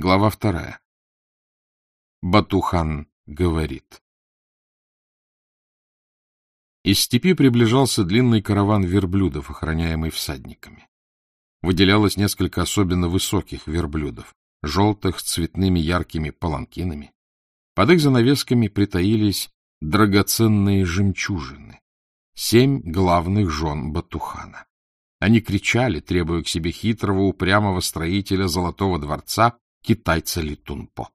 Глава вторая. Батухан говорит. Из степи приближался длинный караван верблюдов, охраняемый всадниками. Выделялось несколько особенно высоких верблюдов, желтых с цветными яркими паланкинами. Под их занавесками притаились драгоценные жемчужины. Семь главных жен Батухана. Они кричали, требуя к себе хитрого, упрямого строителя Золотого дворца, китайца Литунпо.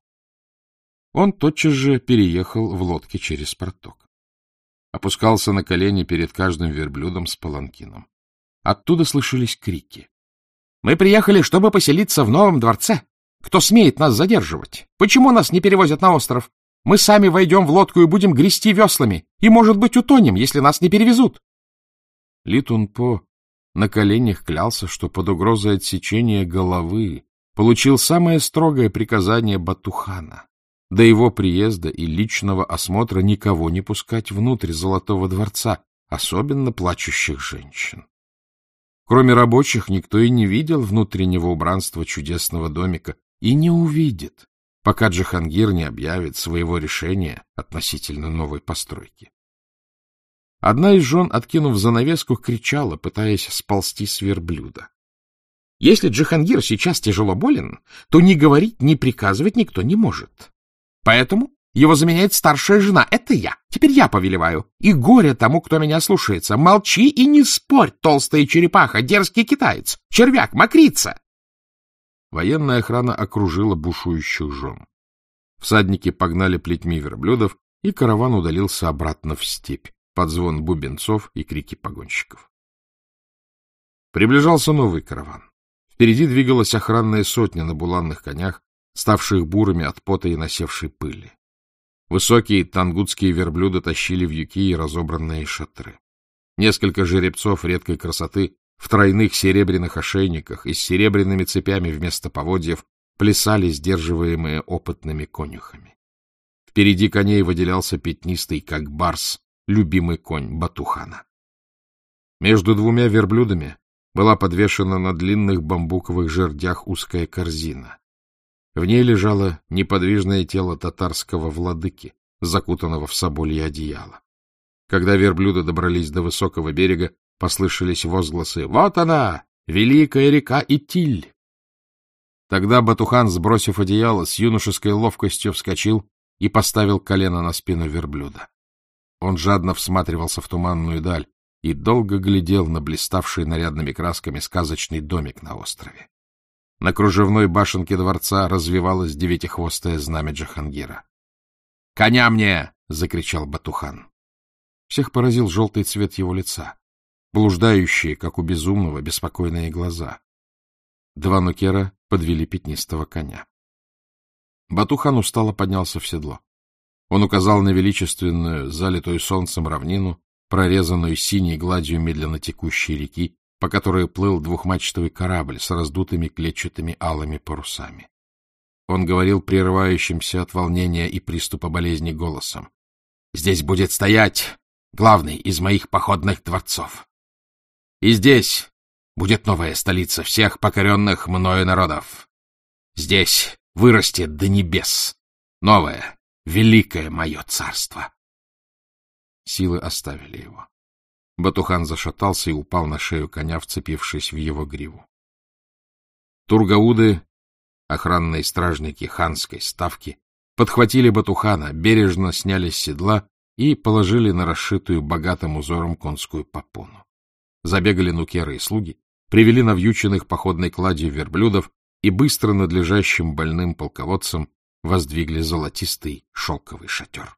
Он тотчас же переехал в лодке через проток. Опускался на колени перед каждым верблюдом с паланкином. Оттуда слышались крики. — Мы приехали, чтобы поселиться в новом дворце. Кто смеет нас задерживать? Почему нас не перевозят на остров? Мы сами войдем в лодку и будем грести веслами, и, может быть, утонем, если нас не перевезут. Литунпо на коленях клялся, что под угрозой отсечения головы получил самое строгое приказание Батухана до его приезда и личного осмотра никого не пускать внутрь Золотого дворца, особенно плачущих женщин. Кроме рабочих, никто и не видел внутреннего убранства чудесного домика и не увидит, пока Джахангир не объявит своего решения относительно новой постройки. Одна из жен, откинув занавеску, кричала, пытаясь сползти с верблюда. Если Джихангир сейчас тяжело болен, то ни говорить, ни приказывать никто не может. Поэтому его заменяет старшая жена. Это я. Теперь я повелеваю. И горе тому, кто меня слушается. Молчи и не спорь, толстая черепаха, дерзкий китаец, червяк, мокрица. Военная охрана окружила бушующих жен. Всадники погнали плетьми верблюдов, и караван удалился обратно в степь, под звон бубенцов и крики погонщиков. Приближался новый караван. Впереди двигалась охранная сотня на буланных конях, ставших бурыми от пота и насевшей пыли. Высокие тангутские верблюды тащили вьюки и разобранные шатры. Несколько жеребцов редкой красоты в тройных серебряных ошейниках и с серебряными цепями вместо поводьев плясали, сдерживаемые опытными конюхами. Впереди коней выделялся пятнистый, как барс, любимый конь Батухана. Между двумя верблюдами была подвешена на длинных бамбуковых жердях узкая корзина. В ней лежало неподвижное тело татарского владыки, закутанного в соболье одеяло. Когда верблюды добрались до высокого берега, послышались возгласы «Вот она, великая река Итиль!» Тогда Батухан, сбросив одеяло, с юношеской ловкостью вскочил и поставил колено на спину верблюда. Он жадно всматривался в туманную даль и долго глядел на блиставший нарядными красками сказочный домик на острове. На кружевной башенке дворца развивалось девятихвостое знамя Джахангира. — Коня мне! — закричал Батухан. Всех поразил желтый цвет его лица, блуждающие, как у безумного, беспокойные глаза. Два нукера подвели пятнистого коня. Батухан устало поднялся в седло. Он указал на величественную, залитую солнцем равнину, прорезанную синей гладью медленно текущей реки, по которой плыл двухмачтовый корабль с раздутыми клетчатыми алыми парусами. Он говорил прерывающимся от волнения и приступа болезни голосом. — Здесь будет стоять главный из моих походных дворцов. И здесь будет новая столица всех покоренных мною народов. Здесь вырастет до небес новое, великое мое царство. Силы оставили его. Батухан зашатался и упал на шею коня, вцепившись в его гриву. Тургауды, охранные стражники ханской ставки, подхватили Батухана, бережно сняли с седла и положили на расшитую богатым узором конскую попону. Забегали нукеры и слуги, привели навьюченных походной кладью верблюдов и быстро надлежащим больным полководцам воздвигли золотистый шелковый шатер.